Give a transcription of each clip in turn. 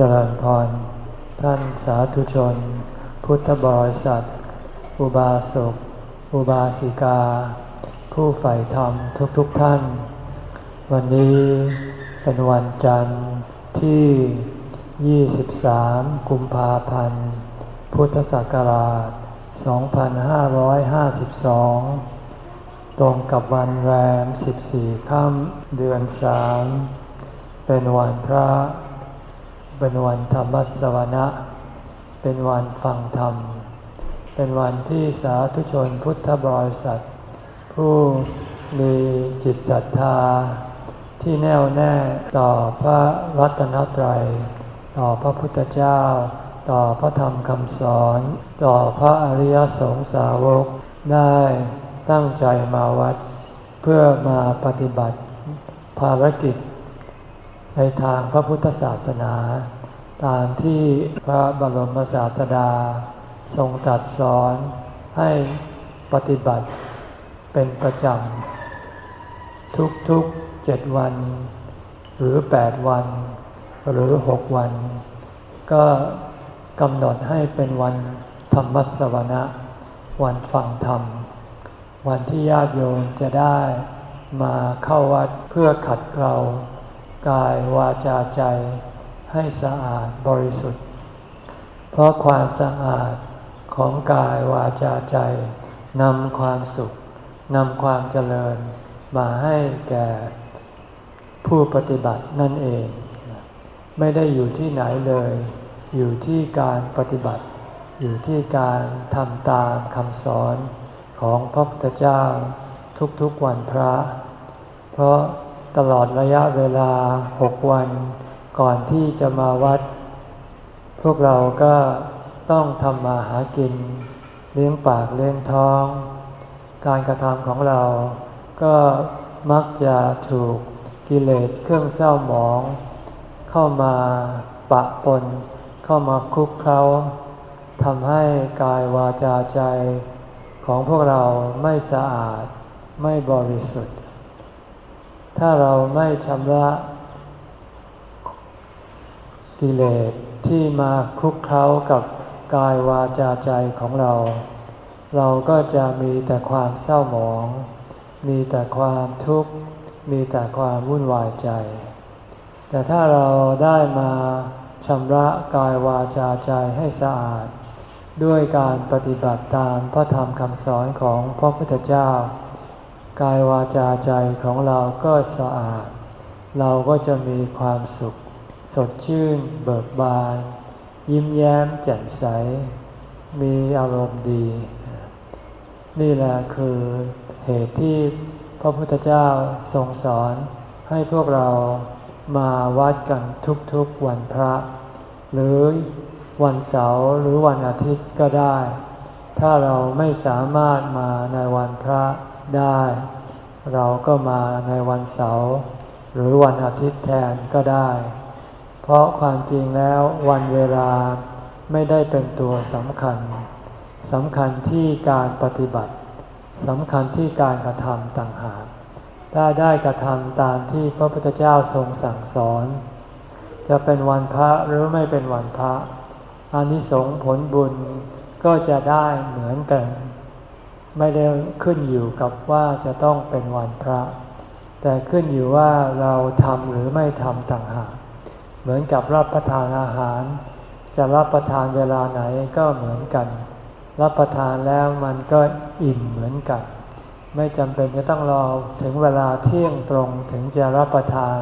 เจริญพร ท่านสาธุชน พุทธบริษัท อุบาสก อุบาสิกา ผู้ใฝ่ธรรมทุกๆทท่าน วันนี้เป็นวันจันทร์ที่ 23 กุมภาพันธ์ พุทธศักราช 2552 ตรงกับวันแรม 14 ค่ำเดือน 3 เป็นวันพระ เป็นวันธรรมสวนะ เป็นวันฟังธรรม เป็นวันที่สาธุชนพุทธบริษัท ผู้มีจิตศรัทธา ที่แน่วแน่ต่อพระรัตนตรัย ต่อพระพุทธเจ้า ต่อพระธรรมคำสอน ต่อพระอริยสงสาวกได้ตั้งใจมาวัด เพื่อมาปฏิบัติภารกิจ ในทางพระพุทธศาสนา ตามที่พระบรมศาสดา ทรงตรัสสอนให้ปฏิบัติเป็นประจำ ทุกๆเจ็ดวัน หรือแปดวัน หรือหกวัน ก็กำหนดให้เป็นวันธรรมสวนะ วันฟังธรรม วันที่ญาติโยมจะได้มาเข้าวัดเพื่อขัดเกลา กายวาจาใจให้สะอาดบริสุทธิ์ เพราะความสะอาดของกายวาจาใจนำความสุขนำความเจริญมาให้แก่ผู้ปฏิบัตินั่นเอง ไม่ได้อยู่ที่ไหนเลย อยู่ที่การปฏิบัติ อยู่ที่การทำตามคำสอนของพระพุทธเจ้าทุกๆวันพระ เพราะ ตลอดระยะเวลาหกวัน ก่อนที่จะมาวัด พวกเราก็ต้องทำมาหากิน เลี้ยงปากเลี้ยงท้อง การกระทำของเรา ก็มักจะถูกกิเลสเครื่องเศร้าหมอง เข้ามาปะปน เข้ามาคุกเคล้าทำให้กายวาจาใจของพวกเราไม่สะอาดไม่บริสุทธิ์ ถ้าเราไม่ชำระกิเลสที่มาคลุกเคล้ากับกายวาจาใจของเรา เราก็จะมีแต่ความเศร้าหมอง มีแต่ความทุกข์ มีแต่ความวุ่นวายใจ แต่ถ้าเราได้มาชำระกายวาจาใจให้สะอาด ด้วยการปฏิบัติตามพระธรรมคำสอนของพระพุทธเจ้า กายวาจาใจของเราก็สะอาด เราก็จะมีความสุข สดชื่น เบิกบาน ยิ้มแย้มแจ่มใส มีอารมณ์ดี นี่แหละคือเหตุที่พระพุทธเจ้าทรงสอนให้พวกเรามาวัดกันทุกๆวันพระ หรือวันเสาร์หรือวันอาทิตย์ก็ได้ ถ้าเราไม่สามารถมาในวันพระ ได้ เราก็มาในวันเสาร์หรือวันอาทิตย์แทนก็ได้ เพราะความจริงแล้ววันเวลาไม่ได้เป็นตัวสำคัญสำคัญที่การปฏิบัติสำคัญที่การกระทำต่างหากถ้าได้กระทำตามที่พระพุทธเจ้าทรงสั่งสอน จะเป็นวันพระหรือไม่เป็นวันพระอานิสงส์ผลบุญก็จะได้เหมือนกัน ไม่ได้ขึ้นอยู่กับว่าจะต้องเป็นวันพระ แต่ขึ้นอยู่ว่าเราทำหรือไม่ทำต่างหาก เหมือนกับรับประทานอาหาร จะรับประทานเวลาไหนก็เหมือนกัน รับประทานแล้วมันก็อิ่มเหมือนกัน ไม่จำเป็นจะต้องรอถึงเวลาเที่ยงตรงถึงจะรับประทาน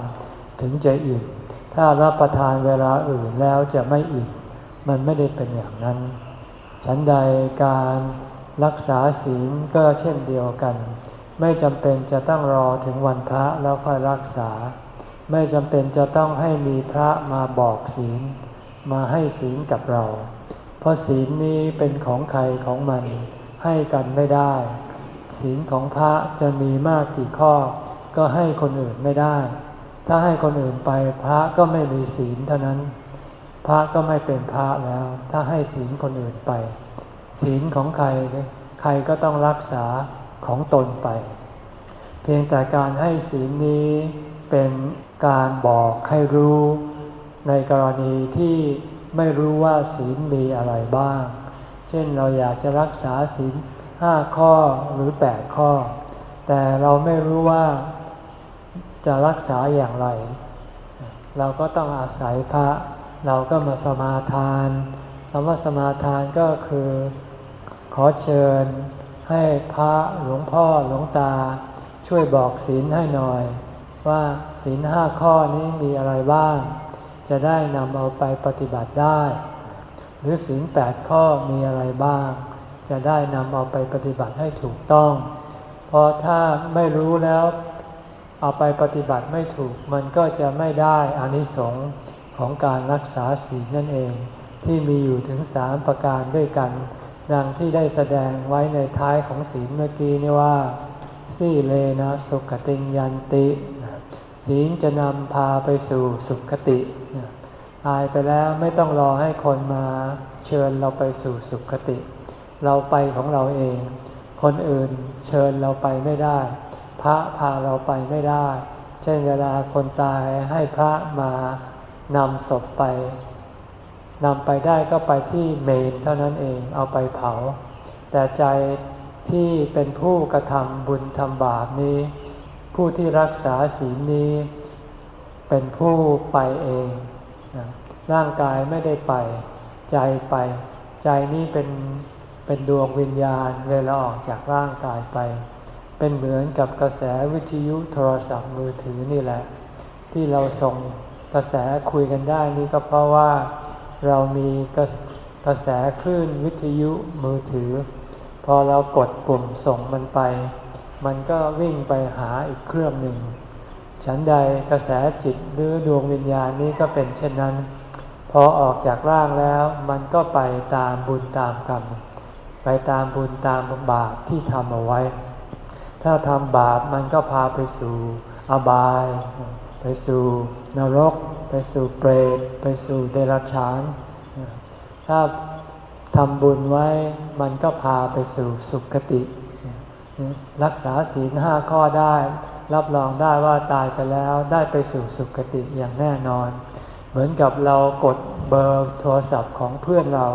ถึงจะอิ่ม ถ้ารับประทานเวลาอื่นแล้วจะไม่อิ่ม มันไม่ได้เป็นอย่างนั้น ฉันใดการ รักษาศีลก็เช่นเดียวกัน ไม่จำเป็นจะต้องรอถึงวันพระแล้วค่อยรักษา ไม่จำเป็นจะต้องให้มีพระมาบอกศีล มาให้ศีลกับเรา เพราะศีลนี้เป็นของใครของมันให้กันไม่ได้ ศีลของพระจะมีมากกี่ข้อ ก็ให้คนอื่นไม่ได้ ถ้าให้คนอื่นไปพระก็ไม่มีศีลเท่านั้น พระก็ไม่เป็นพระแล้ว ถ้าให้ศีลคนอื่นไป ศีลของใครใครก็ต้องรักษาของตนไป เพียงแต่การให้ศีลนี้เป็นการบอกให้รู้ในกรณีที่ไม่รู้ว่าศีลมีอะไรบ้าง เช่นเราอยากจะรักษาศีลห้าข้อหรือแปดข้อ แต่เราไม่รู้ว่าจะรักษาอย่างไร เราก็ต้องอาศัยพระ เราก็มาสมาทานคำว่าสมาทานก็คือ ขอเชิญให้พระหลวงพ่อหลวงตา ช่วยบอกศีลให้หน่อย ว่าศีลห้าข้อนี้มีอะไรบ้าง จะได้นำเอาไปปฏิบัติได้ หรือศีลแปดข้อมีอะไรบ้าง จะได้นำเอาไปปฏิบัติให้ถูกต้อง เพราะถ้าไม่รู้แล้วเอาไปปฏิบัติไม่ถูกมันก็จะไม่ได้อานิสงส์ของการรักษาศีลนั่นเอง ที่มีอยู่ถึงสามประการด้วยกัน ดังที่ได้แสดงไว้ในท้ายของศีลเมื่อกี้นี่ว่าสีเลนะสุขติยันติ ศีลจะนำพาไปสู่สุขติตายไปแล้วไม่ต้องรอให้คนมาเชิญเราไปสู่สุขติ เราไปของเราเอง คนอื่นเชิญเราไปไม่ได้ พระพาเราไปไม่ได้ เช่นเวลาคนตายให้พระมานำศพไป นำไปได้ก็ไปที่เมนเท่านั้นเองเอาไปเผา แต่ใจที่เป็นผู้กระทำบุญทำบาปนี้ ผู้ที่รักษาศีลนี้ เป็นผู้ไปเอง ร่างกายไม่ได้ไป ใจไป ใจนี้เป็นเป็นดวงวิญญาณเวลาออกจากร่างกายไป เป็นเหมือนกับกระแสวิทยุโทรศัพท์มือถือนี่แหละ ที่เราส่งกระแสคุยกันได้นี่ก็เพราะว่า เรามีกระแสคลื่นวิทยุมือถือ พอเรากดปุ่มส่งมันไป มันก็วิ่งไปหาอีกเครื่องหนึ่ง ฉันใดกระแสจิตหรือดวงวิญญาณนี้ก็เป็นเช่นนั้น พอออกจากร่างแล้วมันก็ไปตามบุญตามกรรม ไปตามบุญตามบาปที่ทำเอาไว้ ถ้าทำบาปมันก็พาไปสู่อบาย สู่นรก ไปสู่เปรตไปสู่เดรัจฉาน ถ้าทำบุญไว้มันก็พาไปสู่สุคติ รักษาศีลห้าข้อได้ รับรองได้ว่าตายไปแล้วได้ไปสู่สุคติอย่างแน่นอน เหมือนกับเรากดเบอร์โทรศัพท์ของเพื่อนเรา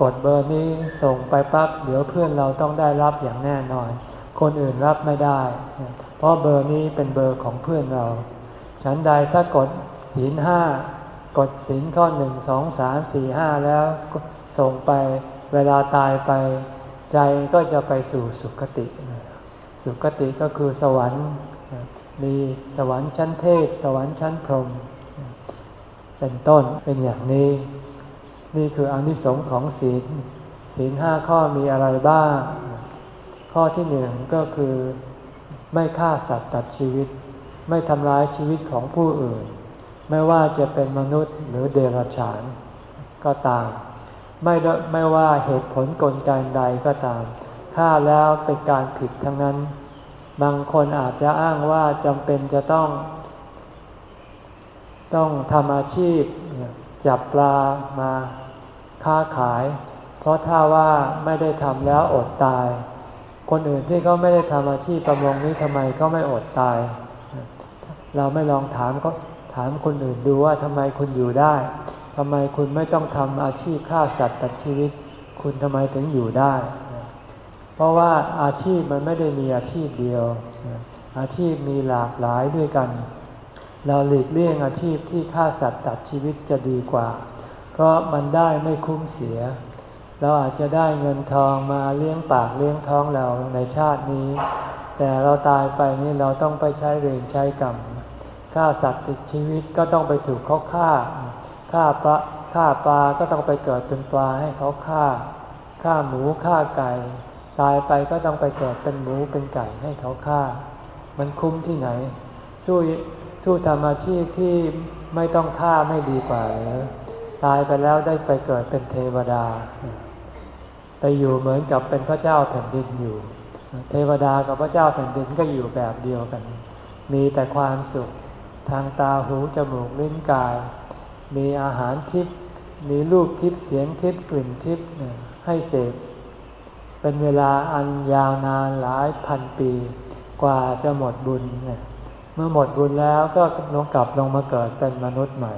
กดเบอร์นี้ส่งไปปั๊บเดี๋ยวเพื่อนเราต้องได้รับอย่างแน่นอน คนอื่นรับไม่ได้ เพราะเบอร์นี้เป็นเบอร์ของเพื่อนเรา ฉันใดถ้ากดศีลห้ากดศีลข้อหนึ่งสองสามสี่ห้าแล้วส่งไปเวลาตายไป ใจก็จะไปสู่สุคติ สุคติก็คือสวรรค์มีสวรรค์ชั้นเทพ สวรรค์ชั้นพรหมเป็นต้นเป็นอย่างนี้ นี่คืออนิสงส์ของศีลศีลห้าข้อมีอะไรบ้าง ข้อที่หนึ่งก็คือไม่ฆ่าสัตว์ตัดชีวิต ไม่ทำร้ายชีวิตของผู้อื่น ไม่ว่าจะเป็นมนุษย์หรือเดรัจฉานก็ตาม ไม่ไม่ว่าเหตุผลกลไกใดก็ตามฆ่าแล้วเป็นการผิดทั้งนั้น บางคนอาจจะอ้างว่าจำเป็นจะต้อง ต้องทำอาชีพจับปลามาค้าขาย เพราะถ้าว่าไม่ได้ทำแล้วอดตาย คนอื่นที่เขาไม่ได้ทำอาชีพประมงนี้ทำไมก็ไม่อดตาย เราไม่ลองถามเขาถามคนอื่นดูว่าทำไมคุณอยู่ได้ทำไมคุณไม่ต้องทำอาชีพฆ่าสัตว์ตัดชีวิต คุณทำไมถึงอยู่ได้ เพราะว่าอาชีพมันไม่ได้มีอาชีพเดียว อาชีพมีหลากหลายด้วยกัน เราหลีกเลี่ยงอาชีพที่ฆ่าสัตว์ตัดชีวิตจะดีกว่า เพราะมันได้ไม่คุ้มเสีย เราอาจจะได้เงินทองมาเลี้ยงปากเลี้ยงท้องเราในชาตินี้ แต่เราตายไปนี่เราต้องไปใช้เวรใช้กรรม ฆ่าสัตว์ติดชีวิตก็ต้องไปถูกเขาฆ่า ฆ่าปลาฆ่าปลาก็ต้องไปเกิดเป็นปลาให้เขาฆ่า ฆ่าหมูฆ่าไก่ ตายไปก็ต้องไปเกิดเป็นหมูเป็นไก่ให้เขาฆ่า มันคุ้มที่ไหน สู้สู้ทำอาชีพที่ไม่ต้องฆ่าไม่ดีกว่าหรอตายไปแล้วได้ไปเกิดเป็นเทวดา ไปอยู่เหมือนกับเป็นพระเจ้าแผ่นดินอยู่ เทวดากับพระเจ้าแผ่นดินก็อยู่แบบเดียวกัน มีแต่ความสุข ทางตาหูจมูกลิ้นกาย มีอาหารทิพย์มีรูปทิพย์เสียงทิพย์กลิ่นทิพย์ให้เสพเป็นเวลาอันยาวนานหลายพันปี กว่าจะหมดบุญเนี่ยเมื่อหมดบุญแล้วก็ลงกลับลงมาเกิดเป็นมนุษย์ใหม่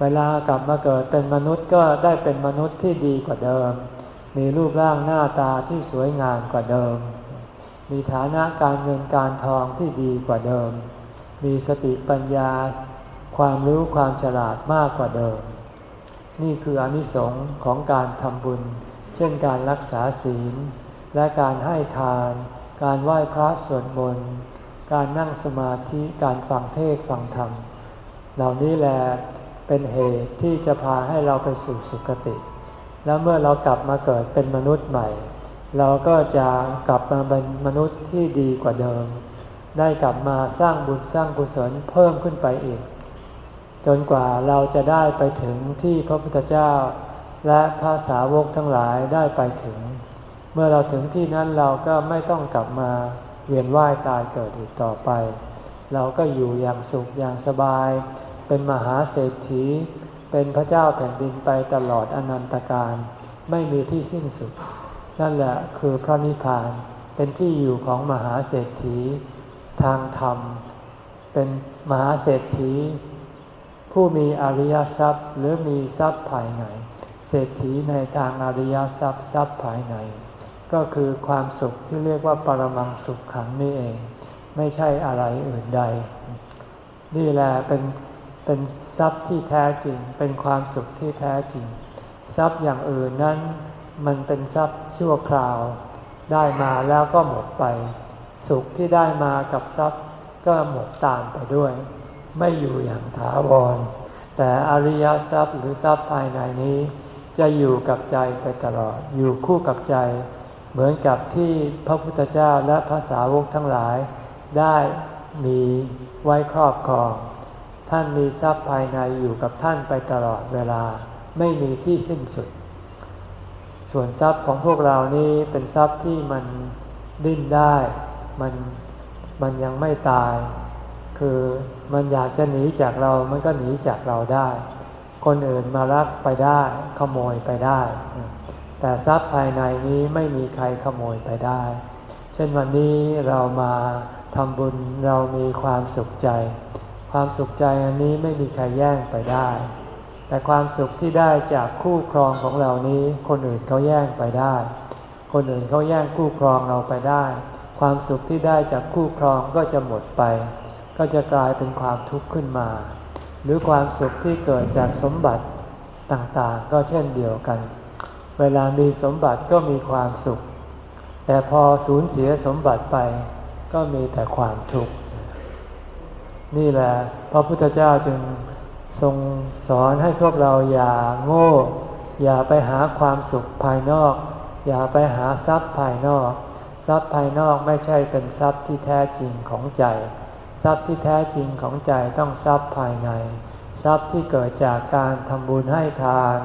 เวลากลับมาเกิดเป็นมนุษย์ก็ได้เป็นมนุษย์ที่ดีกว่าเดิม มีรูปร่างหน้าตาที่สวยงามกว่าเดิม มีฐานะการเงินการทองที่ดีกว่าเดิม มีสติปัญญา ความรู้ความฉลาดมากกว่าเดิม นี่คืออนิสงค์ของการทำบุญ เช่นการรักษาศีล และการให้ทาน การไหว้พระสวดมนต์การนั่งสมาธิการฟังเทศฟังธรรม เหล่านี้แหละเป็นเหตุที่จะพาให้เราไปสู่สุคติ แล้วเมื่อเรากลับมาเกิดเป็นมนุษย์ใหม่ เราก็จะกลับมาเป็นมนุษย์ที่ดีกว่าเดิม ได้กลับมาสร้างบุญสร้างกุศลเพิ่มขึ้นไปอีก จนกว่าเราจะได้ไปถึงที่พระพุทธเจ้า และพระสาวกทั้งหลายได้ไปถึง เมื่อเราถึงที่นั้นเราก็ไม่ต้องกลับมาเวียนว่ายตายเกิดอีกต่อไป เราก็อยู่อย่างสุขอย่างสบาย เป็นมหาเศรษฐี เป็นพระเจ้าแผ่นดินไปตลอดอนันตการ ไม่มีที่สิ้นสุด นั่นแหละคือพระนิพพาน เป็นที่อยู่ของมหาเศรษฐี ทางธรรม เป็นมหาเศรษฐี ผู้มีอริยทรัพย์หรือมีทรัพย์ภายในเศรษฐีในทางอริยทรัพย์ทรัพย์ภายใน ก็คือความสุขที่เรียกว่าปรมังสุขขังนี่เอง ไม่ใช่อะไรอื่นใด นี่แหละเป็นเป็นทรัพย์ที่แท้จริง เป็นความสุขที่แท้จริง ทรัพย์อย่างอื่นนั้น มันเป็นทรัพย์ชั่วคราว ได้มาแล้วก็หมดไป สุขที่ได้มากับทรัพย์ก็หมดตามไปด้วย ไม่อยู่อย่างถาวร แต่อริยทรัพย์หรือทรัพย์ภายในนี้ จะอยู่กับใจไปตลอด อยู่คู่กับใจ เหมือนกับที่พระพุทธเจ้าและพระสาวกทั้งหลาย ได้มีไว้ครอบครอง ท่านมีทรัพย์ภายในอยู่กับท่านไปตลอดเวลาไม่มีที่สิ้นสุด ส่วนทรัพย์ของพวกเรานี้เป็นทรัพย์ที่มันดิ้นได้ มันมันยังไม่ตาย คือมันอยากจะหนีจากเรา มันก็หนีจากเราได้ คนอื่นมารักไปได้ ขโมยไปได้ แต่ทรัพย์ภายในนี้ไม่มีใครขโมยไปได้ เช่นวันนี้เรามาทำบุญเรามีความสุขใจ ความสุขใจอันนี้ไม่มีใครแย่งไปได้ แต่ความสุขที่ได้จากคู่ครองของเรานี้ คนอื่นเขาแย่งไปได้ คนอื่นเขาแย่งคู่ครองเราไปได้ ความสุขที่ได้จากคู่ครองก็จะหมดไป ก็จะกลายเป็นความทุกข์ขึ้นมา หรือความสุขที่เกิดจากสมบัติต่างๆ ก็เช่นเดียวกัน เวลามีสมบัติก็มีความสุข แต่พอสูญเสียสมบัติไป ก็มีแต่ความทุกข์นี่แหละพระพุทธเจ้าจึงทรงสอนให้พวกเราอย่าโง่ อย่าไปหาความสุขภายนอก อย่าไปหาทรัพย์ภายนอก ทรัพย์ภายนอกไม่ใช่เป็นทรัพย์ที่แท้จริงของใจ ทรัพย์ที่แท้จริงของใจต้องทรัพย์ภายใน ทรัพย์ที่เกิดจากการทำบุญให้ทาน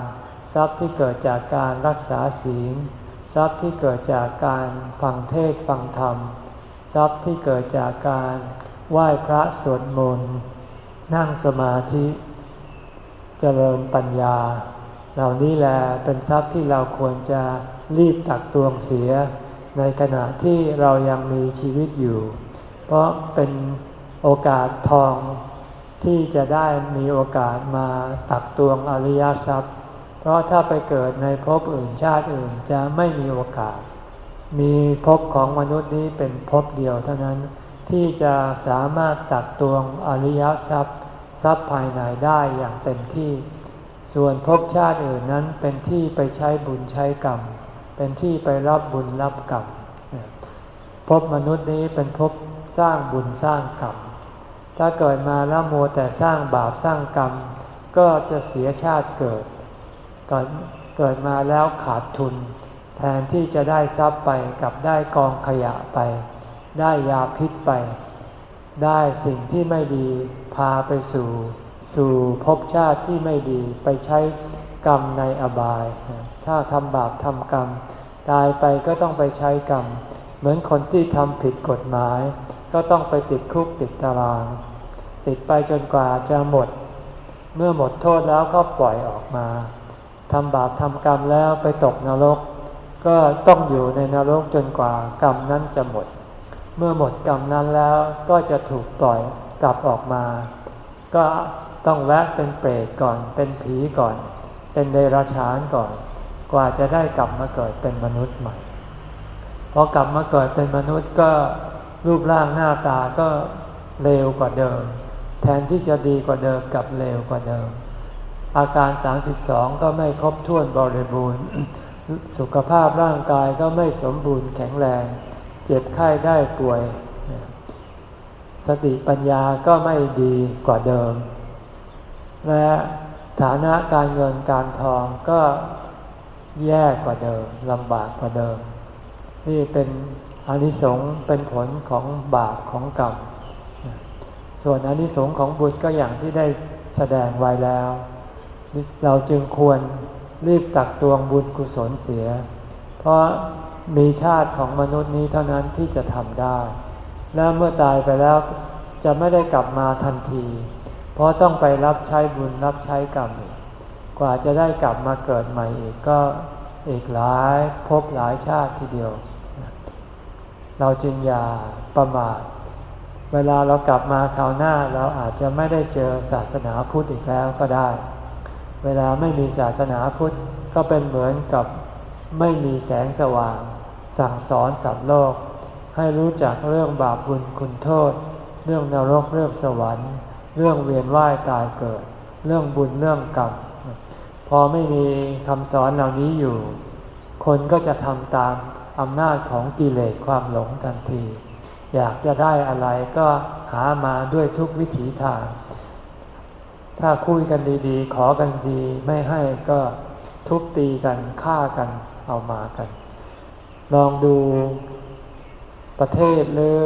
ทรัพย์ที่เกิดจากการรักษาศีล ทรัพย์ที่เกิดจากการฟังเทศฟังธรรม ทรัพย์ที่เกิดจากการไหว้พระสวดมนต์นั่งสมาธิเจริญปัญญา เหล่านี้แหละเป็นทรัพย์ที่เราควรจะรีบตักตวงเสีย ในขณะที่เรายังมีชีวิตอยู่ เพราะเป็นโอกาสทองที่จะได้มีโอกาสมาตักตวงอริยทรัพย์ เพราะถ้าไปเกิดในภพอื่นชาติอื่นจะไม่มีโอกาส มีภพของมนุษย์นี้เป็นภพเดียวเท่านั้นที่จะสามารถตักตวงอริยทรัพย์ ทรัพย์ภายในได้อย่างเต็มที่ ส่วนภพชาติอื่นนั้นเป็นที่ไปใช้บุญใช้กรรม เป็นที่ไปรับบุญรับกรรมภพมนุษย์นี้เป็นภพสร้างบุญสร้างกรรม ถ้าเกิดมาแล้วโมแต่สร้างบาปสร้างกรรม ก็จะเสียชาติเกิดเกิดเกิดมาแล้วขาดทุน แทนที่จะได้ทรัพย์ไปกับได้กองขยะไป ได้ยาพิษไป ได้สิ่งที่ไม่ดีพาไปสู่ สู่ภพชาติที่ไม่ดีไปใช้กรรมในอบาย ถ้าทำบาปทำกรรม ตายไปก็ต้องไปใช้กรรม เหมือนคนที่ทำผิดกฎหมาย ก็ต้องไปติดคุกติดตาราง ติดไปจนกว่าจะหมด เมื่อหมดโทษแล้วก็ปล่อยออกมาทำบาปทำกรรมแล้วไปตกนรก ก็ต้องอยู่ในนรกจนกว่ากรรมนั้นจะหมด เมื่อหมดกรรมนั้นแล้วก็จะถูกปล่อยกลับออกมา ก็ต้องแวะเป็นเปรตก่อน เป็นผีก่อน เป็นเดรัจฉานก่อน กว่าจะได้กลับมาเกิดเป็นมนุษย์ใหม่พอกลับมาเกิดเป็นมนุษย์ก็รูปร่างหน้าตาก็เร็วกว่าเดิม แทนที่จะดีกว่าเดิมกับเร็วกว่าเดิม อาการ 32 ก็ไม่ครบถ้วนบริบูรณ์ สุขภาพร่างกายก็ไม่สมบูรณ์แข็งแรง เจ็บไข้ได้ป่วย สติปัญญาก็ไม่ดีกว่าเดิม และฐานะการเงินการทองก็ แย่กว่าเดิมลำบากกว่าเดิม นี่เป็นอนิสงส์เป็นผลของบาปของกรรมส่วนอนิสงส์ของบุญก็อย่างที่ได้แสดงไว้แล้ว เราจึงควรรีบตักตวงบุญกุศลเสีย เพราะมีชาติของมนุษย์นี้เท่านั้นที่จะทำได้ และเมื่อตายไปแล้วจะไม่ได้กลับมาทันที เพราะต้องไปรับใช้บุญรับใช้กรรมก กว่าจะได้กลับมาเกิดใหม่อีกก็อีกหลายพบหลายชาติทีเดียว เราจึงอย่าประมาท เวลาเรากลับมาคราวหน้าเราอาจจะไม่ได้เจอศาสนาพุทธอีกแล้วก็ได้ เวลาไม่มีศาสนาพุทธก็เป็นเหมือนกับไม่มีแสงสว่าง สั่งสอนสัตว์โลก ให้รู้จักเรื่องบาปบุญคุณโทษ เรื่องนรกเรื่องสวรรค์ เรื่องเวียนว่ายตายเกิด เรื่องบุญเรื่องกรรม อไม่มีคำสอนเหล่านี้อยู่ คนก็จะทำตามอำนาจของกิเลสความหลงทันที อยากจะได้อะไรก็หามาด้วยทุกวิถีทาง ถ้าคุยกันดีๆ ขอกันดีไม่ให้ก็ทุบตีกันฆ่ากันเอามากัน ลองดูประเทศหรือ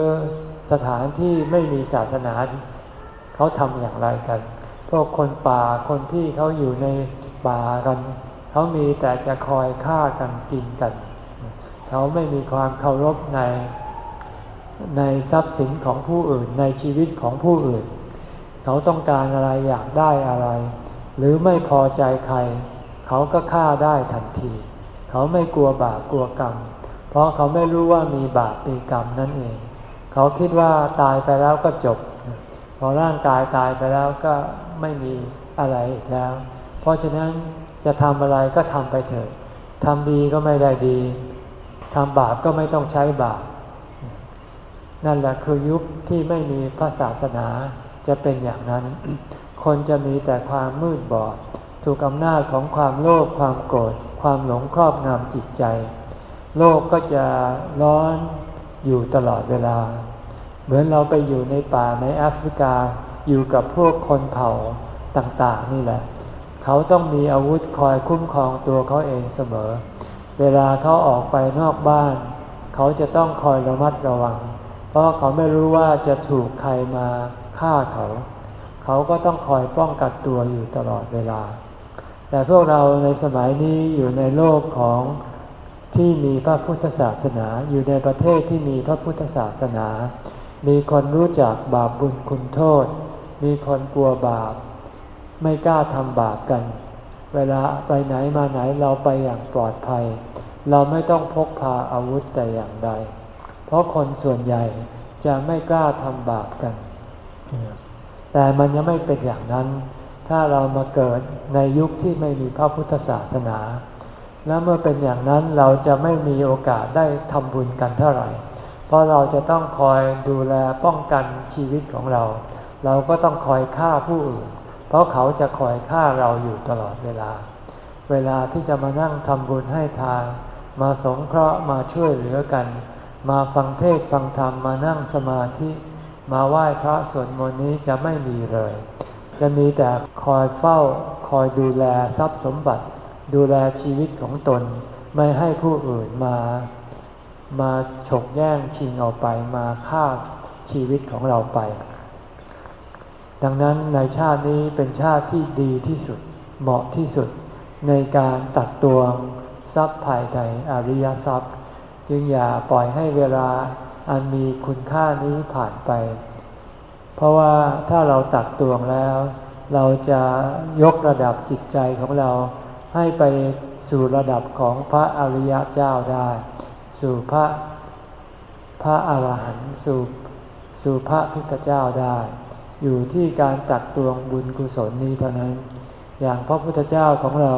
สถานที่ไม่มีศาสนาเขาทำอย่างไรกัน พวกคนป่าคนที่เขาอยู่ใน ป่ากัน เขามีแต่จะคอยฆ่ากันกินกัน เขาไม่มีความเคารพในในทรัพย์สินของผู้อื่นในชีวิตของผู้อื่น เขาต้องการอะไรอยากได้อะไร หรือไม่พอใจใคร เขาก็ฆ่าได้ทันที เขาไม่กลัวบาปกลัวกรรม เพราะเขาไม่รู้ว่ามีบาปมีกรรมนั่นเอง เขาคิดว่าตายไปแล้วก็จบ พอร่างกายตายไปแล้วก็ไม่มีอะไรอีกแล้ว ราะฉะนั้นจะทำอะไรก็ทำไปเถิดทำดีก็ไม่ได้ดีทำบาปก็ไม่ต้องใช้บาปนั่นแหละคือยุคที่ไม่มีพระศาสนาจะเป็นอย่างนั้น คนจะมีแต่ความมืดบอด ถูกอำนาจของความโลภความโกรธความหลงครอบงำจิตใจ โลกก็จะร้อนอยู่ตลอดเวลา เหมือนเราไปอยู่ในป่าในแอฟริกาอยู่กับพวกคนเผ่าต่าง ๆ นี่แหละ เขาต้องมีอาวุธคอยคุ้มครองตัวเขาเองเสมอ เวลาเขาออกไปนอกบ้าน เขาจะต้องคอยระมัดระวัง เพราะเขาไม่รู้ว่าจะถูกใครมาฆ่าเขา เขาก็ต้องคอยป้องกันตัวอยู่ตลอดเวลา แต่พวกเราในสมัยนี้อยู่ในโลกของที่มีพระพุทธศาสนาอยู่ในประเทศที่มีพระพุทธศาสนา มีคนรู้จักบาปบุญคุณโทษ มีคนกลัวบาป ไม่กล้าทำบาปกัน เวลาไปไหนมาไหนเราไปอย่างปลอดภัย เราไม่ต้องพกพาอาวุธแต่อย่างใด เพราะคนส่วนใหญ่จะไม่กล้าทำบาปกัน แต่มันยังไม่เป็นอย่างนั้น ถ้าเรามาเกิดในยุคที่ไม่มีพระพุทธศาสนา แล้วเมื่อเป็นอย่างนั้นเราจะไม่มีโอกาสได้ทำบุญกันเท่าไหร่ เพราะเราจะต้องคอยดูแลป้องกันชีวิตของเรา เราก็ต้องคอยฆ่าผู้อื่น เพราะเขาจะคอยฆ่าเราอยู่ตลอดเวลา เวลาที่จะมานั่งทำบุญให้ทาน มาสงเคราะห์มาช่วยเหลือกัน มาฟังเทศฟังธรรมมานั่งสมาธิ มาไหว้พระสวดมนต์นี้จะไม่มีเลย จะมีแต่คอยเฝ้าคอยดูแลทรัพย์สมบัติ ดูแลชีวิตของตน ไม่ให้ผู้อื่นมา มาฉกแย่งชิงเอาไปมาฆ่าชีวิตของเราไป ดังนั้นในชาตินี้เป็นชาติที่ดีที่สุดเหมาะที่สุด ในการตัดตวงทรัพย์ภายในอริยทรัพย์ จึงอย่าปล่อยให้เวลาอันมีคุณค่านี้ผ่านไป เพราะว่าถ้าเราตักตวงแล้ว เราจะยกระดับจิตใจของเราให้ไปสู่ระดับของพระอริยเจ้าได้ สู่พระพระอาหารหันต์สู่สู่พระพุทธเจ้าได้ อยู่ที่การตักตวงบุญกุศลนี้เท่านั้น อย่างพระพุทธเจ้าของเรา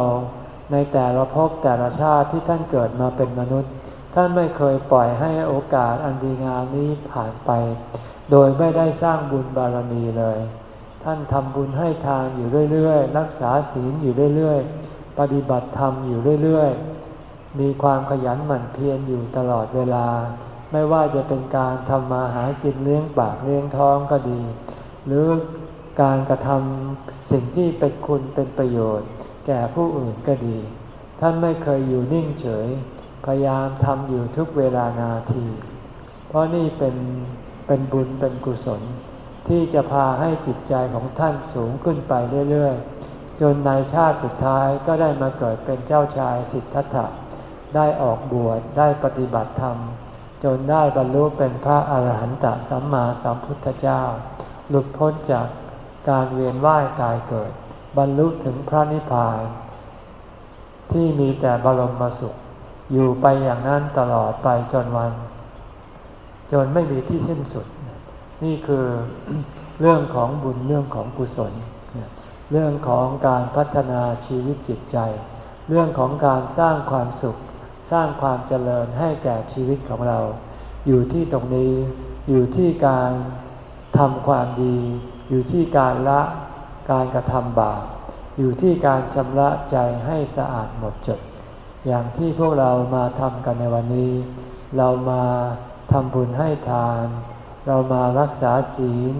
ในแต่ละภพแต่ละชาติที่ท่านเกิดมาเป็นมนุษย์ ท่านไม่เคยปล่อยให้โอกาสอันดีงามนี้ผ่านไป โดยไม่ได้สร้างบุญบารมีเลย ท่านทำบุญให้ทานอยู่เรื่อยๆ รักษาศีลอยู่เรื่อยๆ ปฏิบัติธรรมอยู่เรื่อยๆ มีความขยันหมั่นเพียรอยู่ตลอดเวลา ไม่ว่าจะเป็นการทำมาหากินเลี้ยงปากเลี้ยงท้องก็ดี หรือการกระทำสิ่งที่เป็นคุณเป็นประโยชน์ แก่ผู้อื่นก็ดี ท่านไม่เคยอยู่นิ่งเฉย พยายามทำอยู่ทุกเวลานาที เพราะนี่เป็นเป็นบุญเป็นกุศล ที่จะพาให้จิตใจของท่านสูงขึ้นไปเรื่อยๆ จนในชาติสุดท้ายก็ได้มาเกิดเป็นเจ้าชายสิทธัตถะได้ออกบวชได้ปฏิบัติธรรม จนได้บรรลุเป็นพระอาหารหันตสัมมาสัมพุทธเจ้า หลุดพ้นจากการเวียนว่ายตายเกิด บรรลุถึงพระนิพพาน ที่มีแต่บรมมสุข อยู่ไปอย่างนั้นตลอดไปจนวัน จนไม่มีที่สิ้นสุด นี่คือเรื่องของบุญเรื่องของกุศล เรื่องของการพัฒนาชีวิตจิตใจ เรื่องของการสร้างความสุข สร้างความเจริญให้แก่ชีวิตของเรา อยู่ที่ตรงนี้อยู่ที่การ ทำความดี อยู่ที่การละการกระทำบาปอยู่ที่การชำระใจให้สะอาดหมดจด อย่างที่พวกเรามาทำกันในวันนี้ เรามาทำบุญให้ทาน เรามารักษาศีล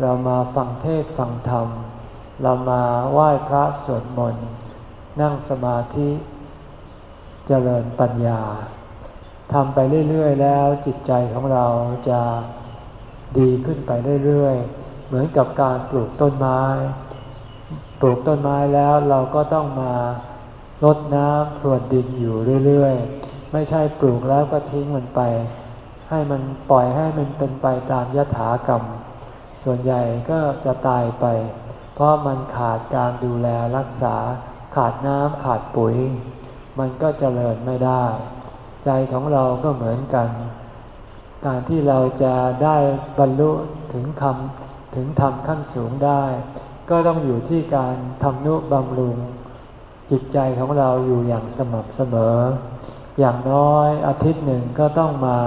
เรามาฟังเทศฟังธรรม เรามาไหว้พระสวดมนต์นั่งสมาธิเจริญปัญญาทำไปเรื่อย ๆ แล้วจิตใจของเราจะ ดีขึ้นไปเรื่อยๆ เหมือนกับการปลูกต้นไม้ ปลูกต้นไม้แล้วเราก็ต้องมารดน้ำพรวนดินอยู่เรื่อยๆ ไม่ใช่ปลูกแล้วก็ทิ้งมันไป ให้มันปล่อยให้มันเป็นไปตามยถากรรม ส่วนใหญ่ก็จะตายไป เพราะมันขาดการดูแลรักษา ขาดน้ำขาดปุ๋ย มันก็เจริญไม่ได้ ใจของเราก็เหมือนกัน การที่เราจะได้บรรลุถึงคำถึงทำขั้นสูงได้ ก็ต้องอยู่ที่การทำนุบำรุง จิตใจของเราอยู่อย่างสม่ำเสมอ อย่างน้อยอาทิตย์หนึ่งก็ต้องมา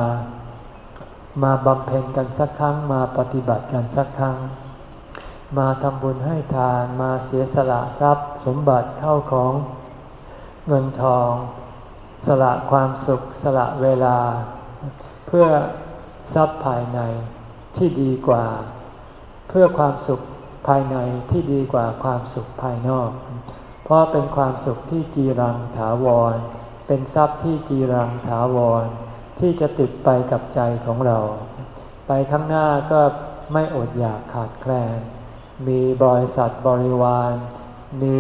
มาบำเพ็ญกันสักครั้ง มาปฏิบัติกันสักครั้ง มาทำบุญให้ทานมาเสียสละทรัพย์ สมบัติเข้าของเงินทอง สละความสุขสละเวลา เพื่อ ทรัพย์ภายในที่ดีกว่า เพื่อความสุขภายในที่ดีกว่าความสุขภายนอก เพราะเป็นความสุขที่จีรังถาวร เป็นทรัพย์ที่จีรังถาวร ที่จะติดไปกับใจของเรา ไปข้างหน้าก็ไม่อดอยากขาดแคลน มีบริษัทบริวาร มี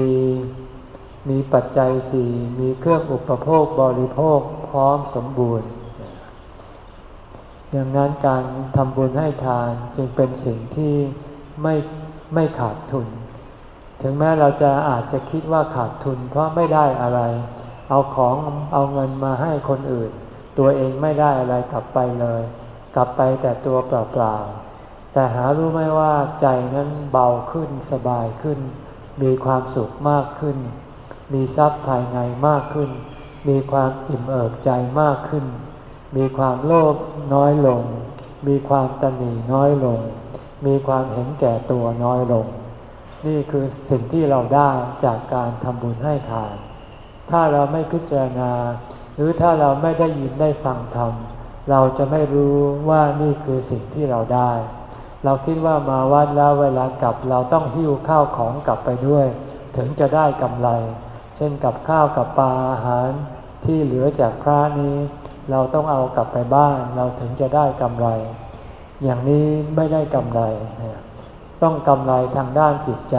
มีปัจจัยสี่มีเครื่องอุปโภคบริโภคพร้อมสมบูรณ์ ดังนั้นการทำบุญให้ทานจึงเป็นสิ่งที่ไม่ไม่ขาดทุน ถึงแม้เราจะอาจจะคิดว่าขาดทุนเพราะไม่ได้อะไร เอาของเอาเงินมาให้คนอื่น ตัวเองไม่ได้อะไรกลับไปเลย กลับไปแต่ตัวเปล่าๆแต่หารู้ไหมว่าใจนั้นเบาขึ้นสบายขึ้น มีความสุขมากขึ้น มีทรัพย์ภายในมากขึ้น มีความอิ่มเอิบใจมากขึ้น มีความโลภน้อยลง มีความตนีน้อยลง มีความเห็นแก่ตัวน้อยลง นี่คือสิ่งที่เราได้จากการทำบุญให้ทาน ถ้าเราไม่พิจารณา หรือถ้าเราไม่ได้ยินได้ฟังธรรมเราจะไม่รู้ว่านี่คือสิ่งที่เราได้ เราคิดว่ามาวัดแล้วเวลากลับเราต้องหิ้วข้าวของกลับไปด้วย ถึงจะได้กำไร เช่นกับข้าวกับปลาอาหารที่เหลือจากพระนี้ เราต้องเอากลับไปบ้านเราถึงจะได้กำไร อย่างนี้ไม่ได้กำไร ต้องกำไรทางด้านจิตใจ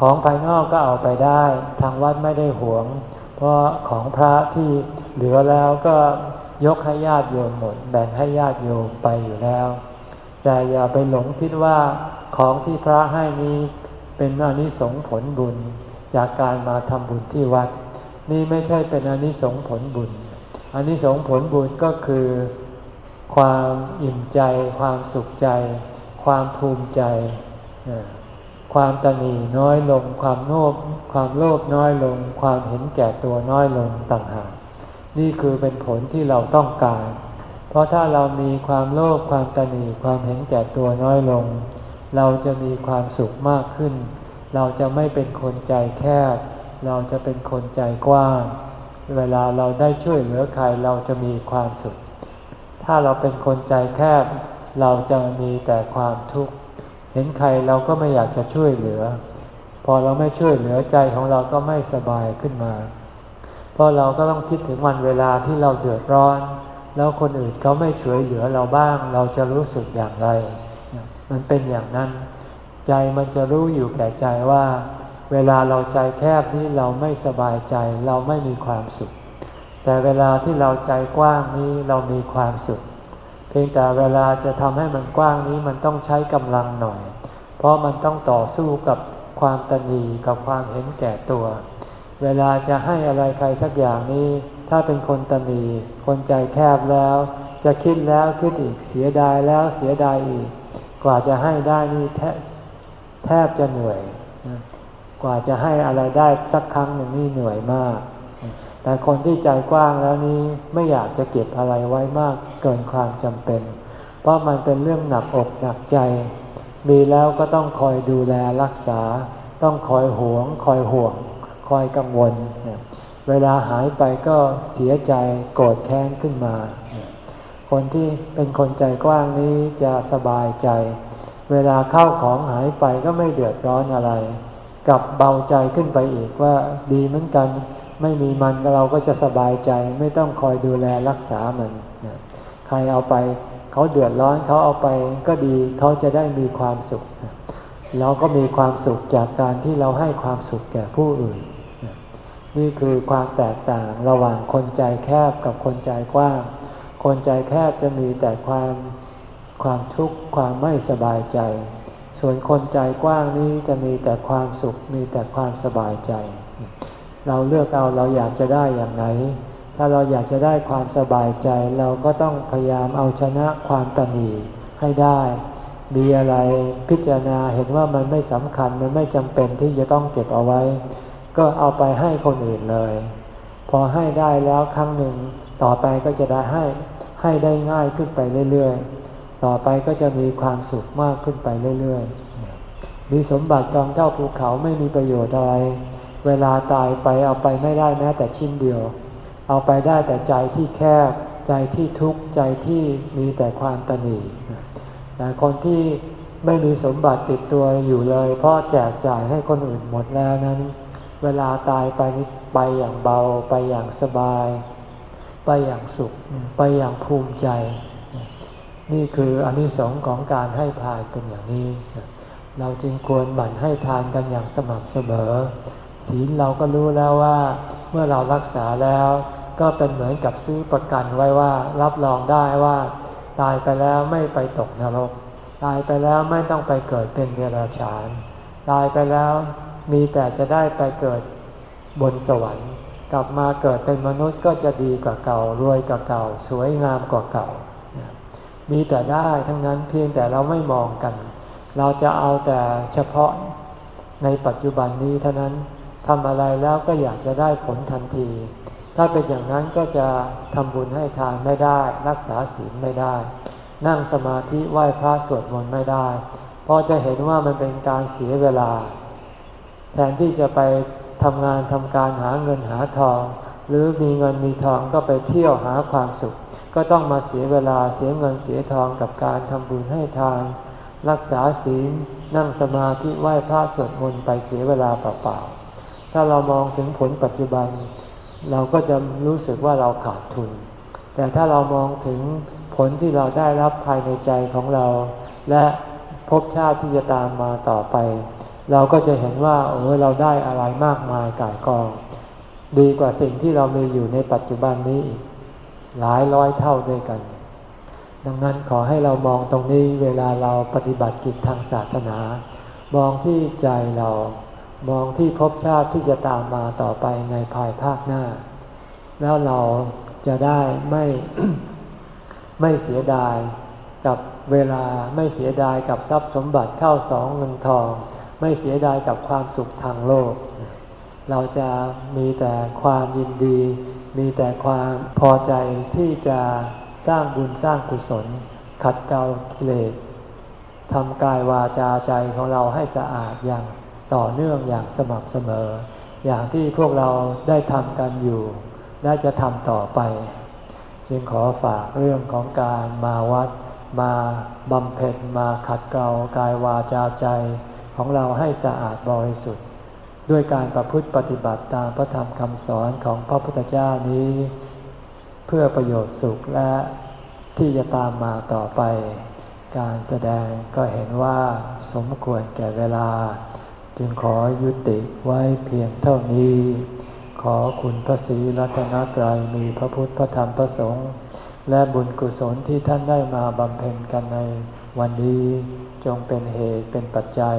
ของภายนอกก็เอาไปได้ทางวัดไม่ได้หวง เพราะของพระที่เหลือแล้วก็ยกให้ญาติโยมหมดแบ่งให้ญาติโยมไปอยู่แล้ว แต่อย่าไปหลงคิดว่าของที่พระให้นี้เป็นอนิสงผลบุญ จากการมาทำบุญที่วัด นี่ไม่ใช่เป็นอนิสงผลบุญ อันนี้สงผลบุญก็คือ ความอิ่มใจ ความสุขใจ ความภูมิใจ ความตนีน้อยลง ความโลภความโลภน้อยลง ความเห็นแก่ตัวน้อยลงต่างหากนี่คือเป็นผลที่เราต้องการ เพราะถ้าเรามีความโลภความตนีความเห็นแก่ตัวน้อยลง เราจะมีความสุขมากขึ้น เราจะไม่เป็นคนใจแคบ เราจะเป็นคนใจกว้าง เวลาเราได้ช่วยเหลือใครเราจะมีความสุข ถ้าเราเป็นคนใจแคบ เราจะมีแต่ความทุกข์ เห็นใครเราก็ไม่อยากจะช่วยเหลือ พอเราไม่ช่วยเหลือใจของเราก็ไม่สบายขึ้นมา เพราะเราก็ต้องคิดถึงวันเวลาที่เราเดือดร้อน แล้วคนอื่นเขาไม่ช่วยเหลือเราบ้าง เราจะรู้สึกอย่างไร มันเป็นอย่างนั้น ใจมันจะรู้อยู่แก่ใจว่า เวลาเราใจแคบที่เราไม่สบายใจ เราไม่มีความสุข แต่เวลาที่เราใจกว้างนี้เรามีความสุข เพียงแต่เวลาจะทำให้มันกว้างนี้มันต้องใช้กำลังหน่อย เพราะมันต้องต่อสู้กับความตนีกับความเห็นแก่ตัว เวลาจะให้อะไรใครสักอย่างนี้ ถ้าเป็นคนตนีคนใจแคบแล้ว จะคิดแล้วคิดอีกเสียดายแล้วเสียดายอีก กว่าจะให้ได้นี่แทบแทบจะเหนื่อย กว่าจะให้อะไรได้สักครั้งหนึ่งนี่เหนื่อยมาก แต่คนที่ใจกว้างแล้วนี้ไม่อยากจะเก็บอะไรไว้มากเกินความจำเป็น เพราะมันเป็นเรื่องหนักอกหนักใจ มีแล้วก็ต้องคอยดูแลรักษา ต้องคอยหวง คอยห่วง คอยกังวล เวลาหายไปก็เสียใจโกรธแค้นขึ้นมา คนที่เป็นคนใจกว้างนี้จะสบายใจ เวลาเข้าของหายไปก็ไม่เดือดร้อนอะไร กับเบาใจขึ้นไปอีกว่าดีเหมือนกัน ไม่มีมันเราก็จะสบายใจ ไม่ต้องคอยดูแลรักษามันใครเอาไปเขาเดือดร้อนเขาเอาไปก็ดีเขาจะได้มีความสุขเราก็มีความสุขจากการที่เราให้ความสุขแก่ผู้อื่น นี่คือความแตกต่างระหว่างคนใจแคบกับคนใจกว้าง คนใจแคบจะมีแต่ความความทุกข์ความไม่สบายใจ ส่วนคนใจกว้างนี้จะมีแต่ความสุขมีแต่ความสบายใจ เราเลือกเอาเราอยากจะได้อย่างไหน ถ้าเราอยากจะได้ความสบายใจ เราก็ต้องพยายามเอาชนะความตนีให้ได้ มีอะไรพิจารณาเห็นว่ามันไม่สำคัญมันไม่จำเป็นที่จะต้องเก็บเอาไว้ ก็เอาไปให้คนอื่นเลย พอให้ได้แล้วครั้งหนึ่งต่อไปก็จะได้ให้ให้ได้ง่ายขึ้นไปเรื่อยๆ ต่อไปก็จะมีความสุขมากขึ้นไปเรื่อยๆ มีสมบัติกองเจ้าภูเขาไม่มีประโยชน์อะไร เวลาตายไปเอาไปไม่ได้แม้แต่ชิ้นเดียว เอาไปได้แต่ใจที่แคบ ใจที่ทุกข์ใจที่มีแต่ความตนีแต่คนที่ไม่มีสมบัติติดตัวอยู่เลย เพราะแจกจ่ายให้คนอื่นหมดแล้วนั้น เวลาตายไปไปอย่างเบา ไปอย่างสบาย ไปอย่างสุข ไปอย่างภูมิใจ นี่คืออนนิสงส์ของการให้ทานเป็นอย่างนี้ เราจึงควรหมั่นให้ทานกันอย่างสม่ำเสมอ ศีลเราก็รู้แล้วว่า เมื่อเรารักษาแล้ว ก็เป็นเหมือนกับซื้อประกันไว้ว่า รับรองได้ว่า ตายไปแล้วไม่ไปตกนรก ตายไปแล้วไม่ต้องไปเกิดเป็นเดรัจฉาน ตายไปแล้วมีแต่จะได้ไปเกิดบนสวรรค์ กลับมาเกิดเป็นมนุษย์ก็จะดีกว่าเก่ารวยกว่าเก่า สวยงามกว่าเก่า มีแต่ได้ทั้งนั้นเพียงแต่เราไม่มองกัน เราจะเอาแต่เฉพาะในปัจจุบันนี้เท่านั้นทำอะไรแล้วก็อยากจะได้ผลทันที ถ้าเป็นอย่างนั้นก็จะทำบุญให้ทานไม่ได้ รักษาศีลไม่ได้ นั่งสมาธิไหว้พระสวดมนต์ไม่ได้ เพราะจะเห็นว่ามันเป็นการเสียเวลา แทนที่จะไปทำงานทำการหาเงินหาทอง หรือมีเงินมีทองก็ไปเที่ยวหาความสุข ก็ต้องมาเสียเวลาเสียเงินเสียทองกับการทำบุญให้ทาน รักษาศีลนั่งสมาธิไหว้พระสวดมนต์ไปเสียเวลาเปล่าๆถ้าเรามองถึงผลปัจจุบัน เราก็จะรู้สึกว่าเราขาดทุน แต่ถ้าเรามองถึงผลที่เราได้รับภายในใจของเรา และภพชาติที่จะตามมาต่อไป เราก็จะเห็นว่าโอ้เราได้อะไรมากมายกายกอง ดีกว่าสิ่งที่เรามีอยู่ในปัจจุบันนี้อีก หลายร้อยเท่าด้วยกัน ดังนั้นขอให้เรามองตรงนี้เวลาเราปฏิบัติกิจทางศาสนา มองที่ใจเรา มองที่ภพชาติที่จะตามมาต่อไปในภายภาคหน้า แล้วเราจะได้ไม่ไม่เสียดายกับเวลาไม่เสียดายกับทรัพย์สมบัติเข้าสองเงินทอง ไม่เสียดายกับความสุขทางโลก เราจะมีแต่ความยินดี มีแต่ความพอใจที่จะสร้างบุญสร้างกุศล ขัดเกลากิเลสทำกายวาจาใจของเราให้สะอาดอย่างต่อเนื่องอย่างสม่ำเสมอ อย่างที่พวกเราได้ทำกันอยู่ และจะทำต่อไป จึงขอฝากเรื่องของการมาวัด มาบำเพ็ญมาขัดเกลากายวาจาใจของเราให้สะอาดบริสุทธิ์ ด้วยการประพฤติปฏิบัติตามพระธรรมคำสอนของพระพุทธเจ้านี้ เพื่อประโยชน์สุขและที่จะตามมาต่อไป การแสดงก็เห็นว่าสมควรแก่เวลา จึงขอยุติไว้เพียงเท่านี้ ขอคุณพระศรีรัตนตรัยมีพระพุทธพระธรรมพระสงฆ์และบุญกุศลที่ท่านได้มาบำเพ็ญกันในวันนี้จงเป็นเหตุเป็นปัจจัย